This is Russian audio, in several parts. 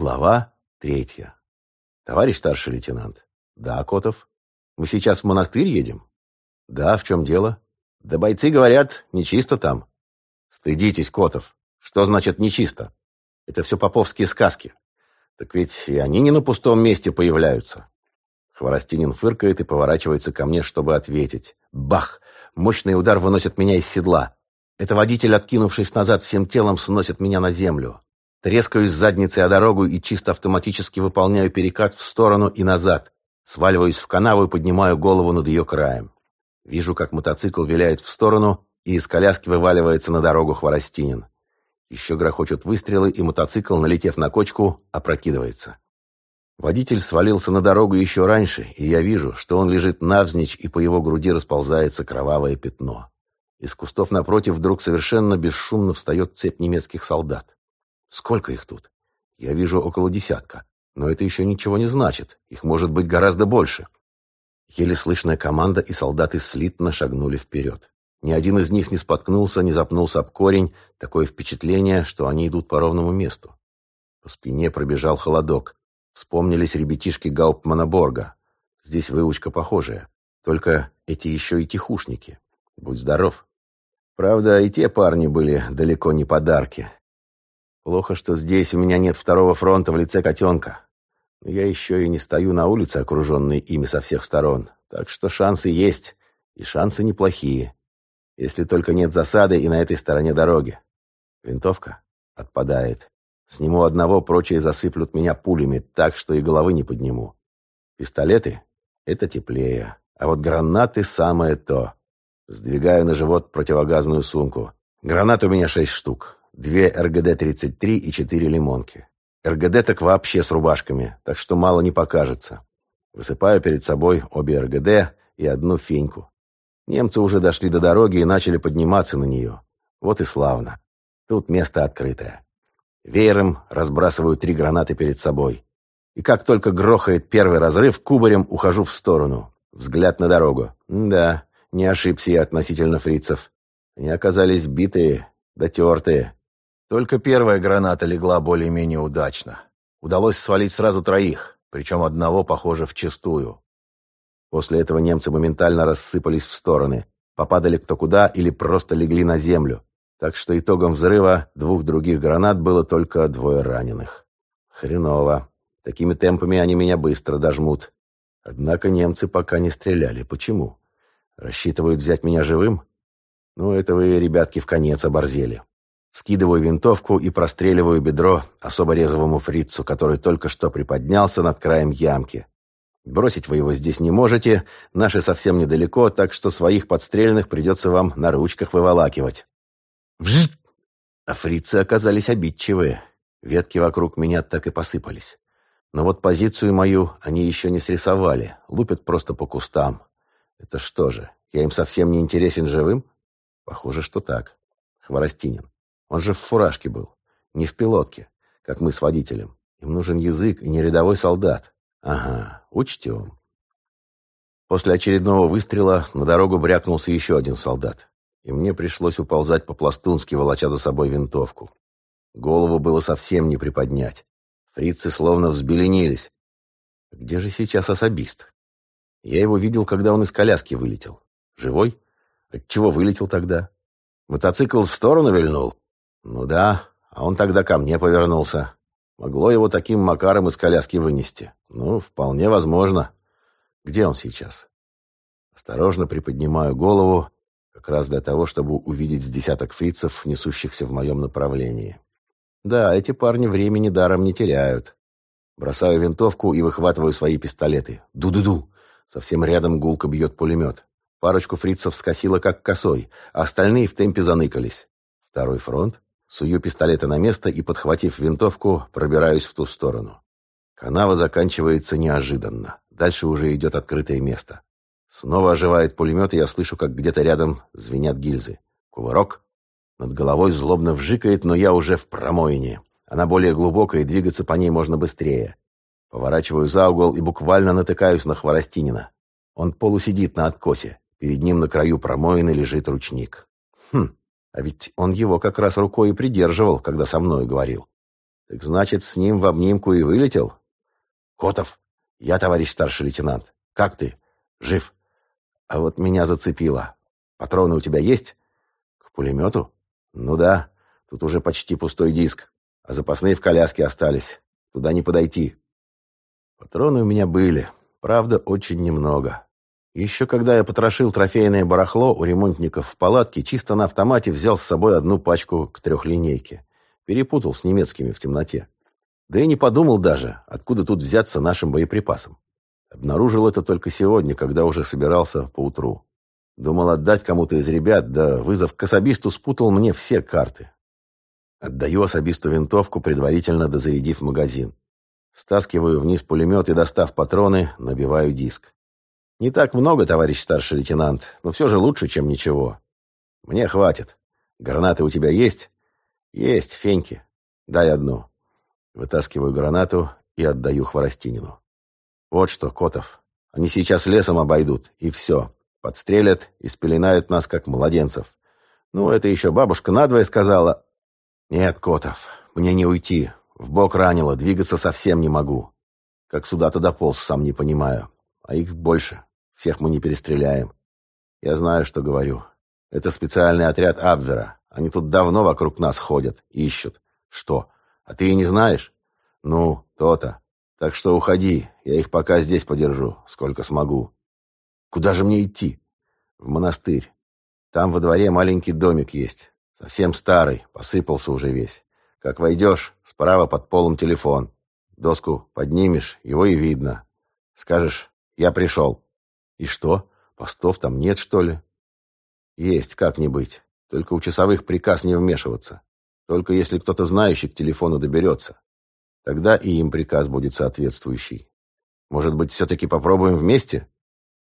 Глава третья. Товарищ старший лейтенант. Да, Котов. Мы сейчас в монастырь едем? Да, в чем дело? Да бойцы говорят, нечисто там. Стыдитесь, Котов. Что значит нечисто? Это все поповские сказки. Так ведь и они не на пустом месте появляются. Хворостинин фыркает и поворачивается ко мне, чтобы ответить. Бах! Мощный удар выносит меня из седла. Это водитель, откинувшись назад всем телом, сносит меня на землю. Трескаюсь задницей о дорогу и чисто автоматически выполняю перекат в сторону и назад. Сваливаюсь в канаву и поднимаю голову над ее краем. Вижу, как мотоцикл виляет в сторону, и из коляски вываливается на дорогу Хворостинин. Еще грохочут выстрелы, и мотоцикл, налетев на кочку, опрокидывается. Водитель свалился на дорогу еще раньше, и я вижу, что он лежит навзничь, и по его груди расползается кровавое пятно. Из кустов напротив вдруг совершенно бесшумно встает цепь немецких солдат. Сколько их тут? Я вижу около десятка. Но это еще ничего не значит. Их может быть гораздо больше. Еле слышная команда, и солдаты слитно шагнули вперед. Ни один из них не споткнулся, не запнулся об корень. Такое впечатление, что они идут по ровному месту. По спине пробежал холодок. Вспомнились ребятишки Гауптмана Борга. Здесь выучка похожая. Только эти еще и тихушники. Будь здоров. Правда, и те парни были далеко не подарки. Плохо, что здесь у меня нет второго фронта в лице котенка. Но я еще и не стою на улице, окруженной ими со всех сторон. Так что шансы есть, и шансы неплохие. Если только нет засады и на этой стороне дороги. Винтовка отпадает. Сниму одного, прочие засыплют меня пулями, так что и головы не подниму. Пистолеты — это теплее. А вот гранаты — самое то. Сдвигаю на живот противогазную сумку. Гранат у меня шесть штук. Две РГД-33 и четыре лимонки. РГД так вообще с рубашками, так что мало не покажется. Высыпаю перед собой обе РГД и одну феньку. Немцы уже дошли до дороги и начали подниматься на нее. Вот и славно. Тут место открытое. Веером разбрасываю три гранаты перед собой. И как только грохает первый разрыв, кубарем ухожу в сторону. Взгляд на дорогу. Да, не ошибся я относительно фрицев. Они оказались битые, дотертые. Только первая граната легла более-менее удачно. Удалось свалить сразу троих, причем одного, похоже, вчистую. После этого немцы моментально рассыпались в стороны, попадали кто куда или просто легли на землю. Так что итогом взрыва двух других гранат было только двое раненых. Хреново. Такими темпами они меня быстро дожмут. Однако немцы пока не стреляли. Почему? Рассчитывают взять меня живым? Ну, это вы, ребятки, в конец оборзели. Скидываю винтовку и простреливаю бедро особо резвому фрицу, который только что приподнялся над краем ямки. Бросить вы его здесь не можете, наши совсем недалеко, так что своих подстрельных придется вам на ручках выволакивать. Вжик! А фрицы оказались обидчивые. Ветки вокруг меня так и посыпались. Но вот позицию мою они еще не срисовали, лупят просто по кустам. Это что же, я им совсем не интересен живым? Похоже, что так. Хворостинин. Он же в фуражке был, не в пилотке, как мы с водителем. Им нужен язык и не рядовой солдат. Ага, учтем. После очередного выстрела на дорогу брякнулся еще один солдат. И мне пришлось уползать по-пластунски, волоча за собой винтовку. Голову было совсем не приподнять. Фрицы словно взбеленились. Где же сейчас особист? Я его видел, когда он из коляски вылетел. Живой? Отчего вылетел тогда? Мотоцикл в сторону вильнул? Ну да, а он тогда ко мне повернулся. Могло его таким макаром из коляски вынести. Ну, вполне возможно. Где он сейчас? Осторожно приподнимаю голову, как раз для того, чтобы увидеть с десяток фрицев, несущихся в моем направлении. Да, эти парни времени даром не теряют. Бросаю винтовку и выхватываю свои пистолеты. Ду-ду-ду. Совсем рядом гулко бьет пулемет. Парочку фрицев скосило как косой, а остальные в темпе заныкались. Второй фронт. Сую пистолеты на место и, подхватив винтовку, пробираюсь в ту сторону. Канава заканчивается неожиданно. Дальше уже идет открытое место. Снова оживает пулемет, и я слышу, как где-то рядом звенят гильзы. Кувырок. Над головой злобно вжикает, но я уже в промоине. Она более глубокая, и двигаться по ней можно быстрее. Поворачиваю за угол и буквально натыкаюсь на Хворостинина. Он полусидит на откосе. Перед ним на краю промоины лежит ручник. Хм, а ведь он его как раз рукой и придерживал, когда со мной говорил. Так значит, с ним в обнимку и вылетел? Котов, я товарищ старший лейтенант. Как ты? Жив? А вот меня зацепило. Патроны у тебя есть? К пулемету? Ну да, тут уже почти пустой диск. А запасные в коляске остались. Туда не подойти. Патроны у меня были. Правда, очень немного. Еще когда я потрошил трофейное барахло у ремонтников в палатке, чисто на автомате взял с собой одну пачку к трехлинейке. Перепутал с немецкими в темноте. Да и не подумал даже, откуда тут взяться нашим боеприпасам. Обнаружил это только сегодня, когда уже собирался поутру. Думал отдать кому-то из ребят, да вызов к особисту спутал мне все карты. Отдаю особисту винтовку, предварительно дозарядив магазин. Стаскиваю вниз пулемет и, достав патроны, набиваю диск. Не так много, товарищ старший лейтенант, но все же лучше, чем ничего. Мне хватит. Гранаты у тебя есть? Есть, Феньки. Дай одну. Вытаскиваю гранату и отдаю Хворостинину. Вот что, Котов, они сейчас лесом обойдут, и все. Подстрелят и спеленают нас, как младенцев. Ну, это еще бабушка надвое сказала. Нет, Котов, мне не уйти. В бок ранило, двигаться совсем не могу. Как сюда-то дополз, сам не понимаю. А их больше. Всех мы не перестреляем. Я знаю, что говорю. Это специальный отряд Абвера. Они тут давно вокруг нас ходят, ищут. Что? А ты и не знаешь? Ну, то-то. Так что уходи, я их пока здесь подержу, сколько смогу. Куда же мне идти? В монастырь. Там во дворе маленький домик есть. Совсем старый, посыпался уже весь. Как войдешь, справа под полом телефон. Доску поднимешь, его и видно. Скажешь, я пришел. И что? Постов там нет, что ли? Есть, как не быть. Только у часовых приказ не вмешиваться. Только если кто-то знающий к телефону доберется. Тогда и им приказ будет соответствующий. Может быть, все-таки попробуем вместе?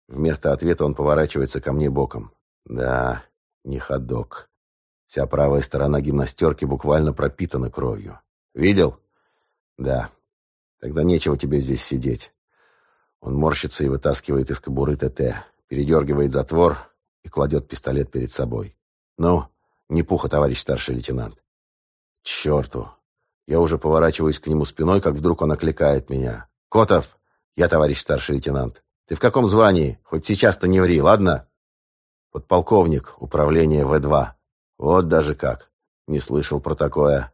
Вместо ответа он поворачивается ко мне боком. Да, не ходок. Вся правая сторона гимнастерки буквально пропитана кровью. Видел? Да. Тогда нечего тебе здесь сидеть. Он морщится и вытаскивает из кобуры ТТ, передергивает затвор и кладет пистолет перед собой. «Ну, не пуха, товарищ старший лейтенант». «Черту!» Я уже поворачиваюсь к нему спиной, как вдруг он окликает меня. «Котов! Я товарищ старший лейтенант. Ты в каком звании? Хоть сейчас-то не ври, ладно?» «Подполковник, управление В-2». «Вот даже как. Не слышал про такое.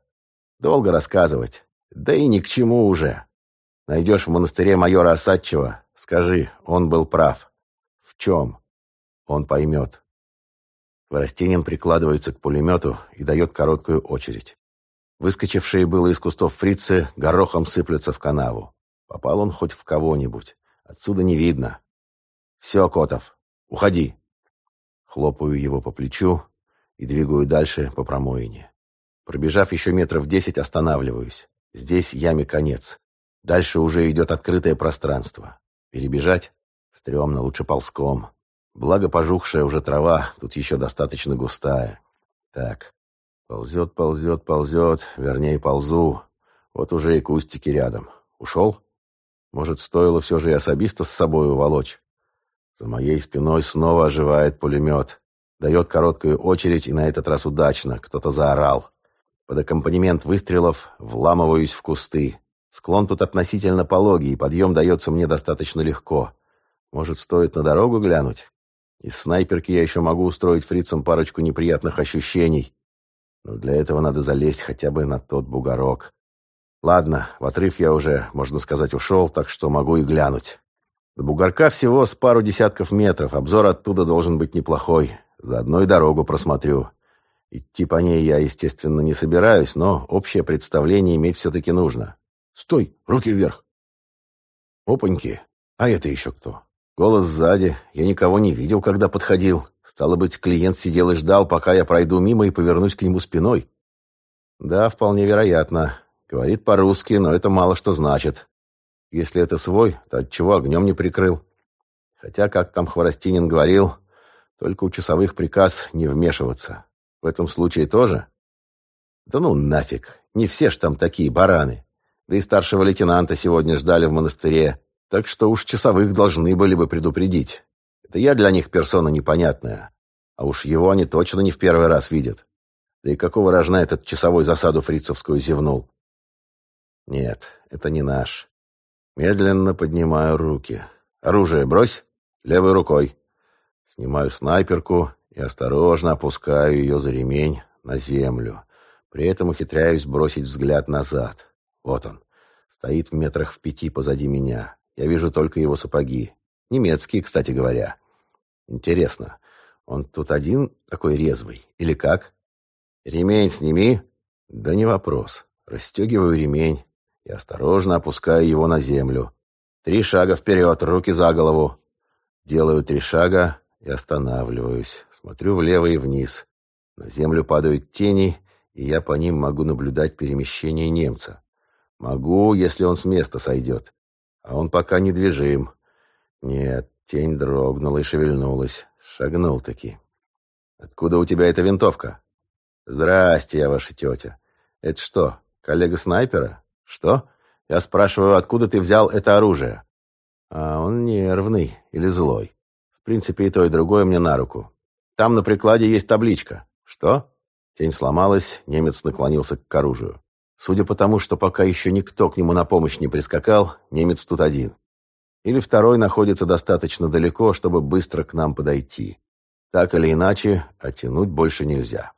Долго рассказывать. Да и ни к чему уже. Найдешь в монастыре майора Осадчева, Скажи, он был прав. В чем? Он поймет. Воростенин прикладывается к пулемету и дает короткую очередь. Выскочившие было из кустов фрицы горохом сыплются в канаву. Попал он хоть в кого-нибудь. Отсюда не видно. «Все, Котов, уходи!» Хлопаю его по плечу и двигаю дальше по промоине. Пробежав еще метров десять, останавливаюсь. Здесь яме конец. Дальше уже идет открытое пространство. Перебежать? Стремно, лучше ползком. Благо пожухшая уже трава, тут еще достаточно густая. Так, ползет, ползет, ползет, вернее, ползу. Вот уже и кустики рядом. Ушел? Может, стоило все же и особиста с собой уволочь? За моей спиной снова оживает пулемет. Дает короткую очередь, и на этот раз удачно. Кто-то заорал. Под аккомпанемент выстрелов вламываюсь в кусты. Склон тут относительно пологий, и подъем дается мне достаточно легко. Может, стоит на дорогу глянуть? Из снайперки я еще могу устроить фрицам парочку неприятных ощущений. Но для этого надо залезть хотя бы на тот бугорок. Ладно, в отрыв я уже, можно сказать, ушел, так что могу и глянуть. До бугорка всего с пару десятков метров, обзор оттуда должен быть неплохой. Заодно и дорогу просмотрю. Идти по ней я, естественно, не собираюсь, но общее представление иметь все-таки нужно. Стой! Руки вверх!» «Опаньки! А это еще кто?» Голос сзади. Я никого не видел, когда подходил. Стало быть, клиент сидел и ждал, пока я пройду мимо и повернусь к нему спиной. Да, вполне вероятно. Говорит по-русски, но это мало что значит. Если это свой, то отчего огнем не прикрыл? Хотя, как там Хворостинин говорил, только у часовых приказ не вмешиваться. В этом случае тоже? Да ну нафиг, не все ж там такие бараны. Да и старшего лейтенанта сегодня ждали в монастыре, так что уж часовых должны были бы предупредить. Это я для них персона непонятная. А уж его они точно не в первый раз видят. Да и какого рожна этот часовой засаду фрицевскую зевнул? Нет, это не наш. Медленно поднимаю руки. Оружие брось. Левой рукой. Снимаю снайперку и осторожно опускаю ее за ремень на землю. При этом ухитряюсь бросить взгляд назад. Вот он. Стоит в метрах в пяти позади меня. Я вижу только его сапоги. Немецкие, кстати говоря. Интересно, он тут один такой резвый? Или как? Ремень сними. Да не вопрос. Расстегиваю ремень и осторожно опускаю его на землю. Три шага вперед, руки за голову. Делаю три шага и останавливаюсь. Смотрю влево и вниз. На землю падают тени, и я по ним могу наблюдать перемещение немца. Могу, если он с места сойдет. А он пока недвижим. Нет, тень дрогнула и шевельнулась. Шагнул-таки. «Откуда у тебя эта винтовка?» «Здрасте, я ваша тетя. Это что, коллега снайпера?» «Что?» «Я спрашиваю, откуда ты взял это оружие?» «А он нервный или злой. В принципе, и то, и другое мне на руку. Там на прикладе есть табличка. Что?» Тень сломалась, немец наклонился к оружию. Судя по тому, что пока еще никто к нему на помощь не прискакал, немец тут один. Или второй находится достаточно далеко, чтобы быстро к нам подойти. Так или иначе, оттянуть больше нельзя.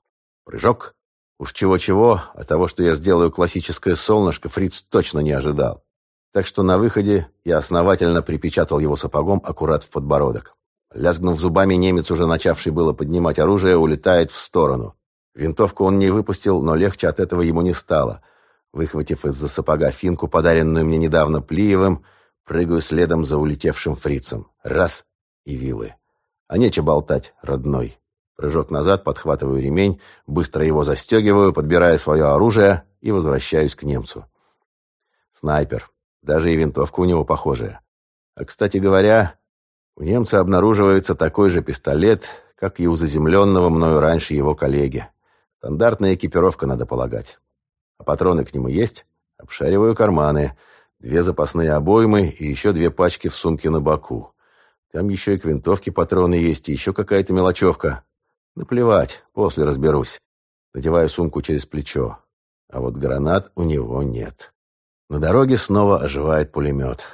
Прыжок. Уж чего-чего, а того, что я сделаю классическое солнышко, Фриц точно не ожидал. Так что на выходе я основательно припечатал его сапогом аккурат в подбородок. Лязгнув зубами, немец, уже начавший было поднимать оружие, улетает в сторону. Винтовку он не выпустил, но легче от этого ему не стало. Выхватив из-за сапога финку, подаренную мне недавно Плиевым, прыгаю следом за улетевшим фрицем. Раз — и вилы. А нечего болтать, родной. Прыжок назад, подхватываю ремень, быстро его застегиваю, подбираю свое оружие и возвращаюсь к немцу. Снайпер. Даже и винтовка у него похожая. А, кстати говоря, у немца обнаруживается такой же пистолет, как и у заземленного мною раньше его коллеги. Стандартная экипировка, надо полагать. А патроны к нему есть? Обшариваю карманы. Две запасные обоймы и еще две пачки в сумке на боку. Там еще и к винтовке патроны есть, и еще какая-то мелочевка. Наплевать, после разберусь. Надеваю сумку через плечо. А вот гранат у него нет. На дороге снова оживает пулемет.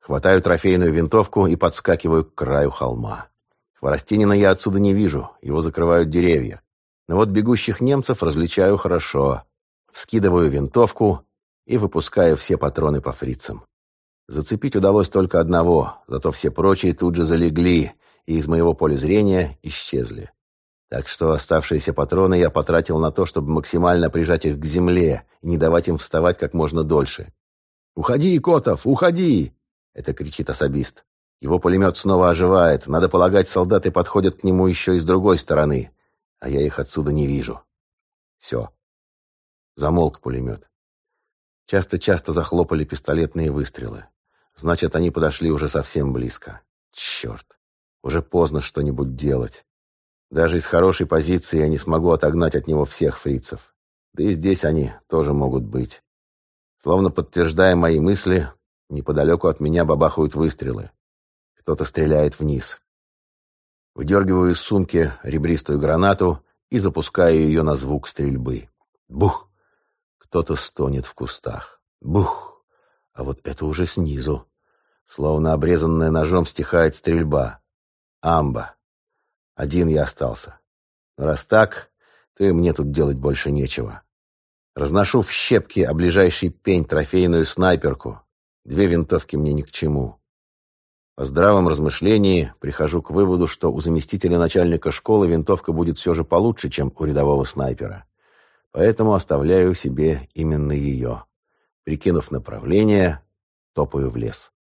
Хватаю трофейную винтовку и подскакиваю к краю холма. Хворостинина я отсюда не вижу, его закрывают деревья. Но вот бегущих немцев различаю хорошо. Вскидываю винтовку и выпускаю все патроны по фрицам. Зацепить удалось только одного, зато все прочие тут же залегли и из моего поля зрения исчезли. Так что оставшиеся патроны я потратил на то, чтобы максимально прижать их к земле и не давать им вставать как можно дольше. «Уходи, Котов, уходи!» — это кричит особист. Его пулемет снова оживает. Надо полагать, солдаты подходят к нему еще и с другой стороны. А я их отсюда не вижу. Все. Замолк пулемет. Часто-часто захлопали пистолетные выстрелы. Значит, они подошли уже совсем близко. Черт. Уже поздно что-нибудь делать. Даже из хорошей позиции я не смогу отогнать от него всех фрицев. Да и здесь они тоже могут быть. Словно подтверждая мои мысли, неподалеку от меня бабахают выстрелы. Кто-то стреляет вниз. Выдергиваю из сумки ребристую гранату и запускаю ее на звук стрельбы. Бух! Кто-то стонет в кустах. Бух! А вот это уже снизу. Словно обрезанная ножом стихает стрельба. Амба. Один я остался. Но раз так, то и мне тут делать больше нечего. Разношу в щепки о ближайший пень трофейную снайперку. Две винтовки мне ни к чему. По здравом размышлении прихожу к выводу, что у заместителя начальника школы винтовка будет все же получше, чем у рядового снайпера. Поэтому оставляю себе именно ее. Прикинув направление, топаю в лес.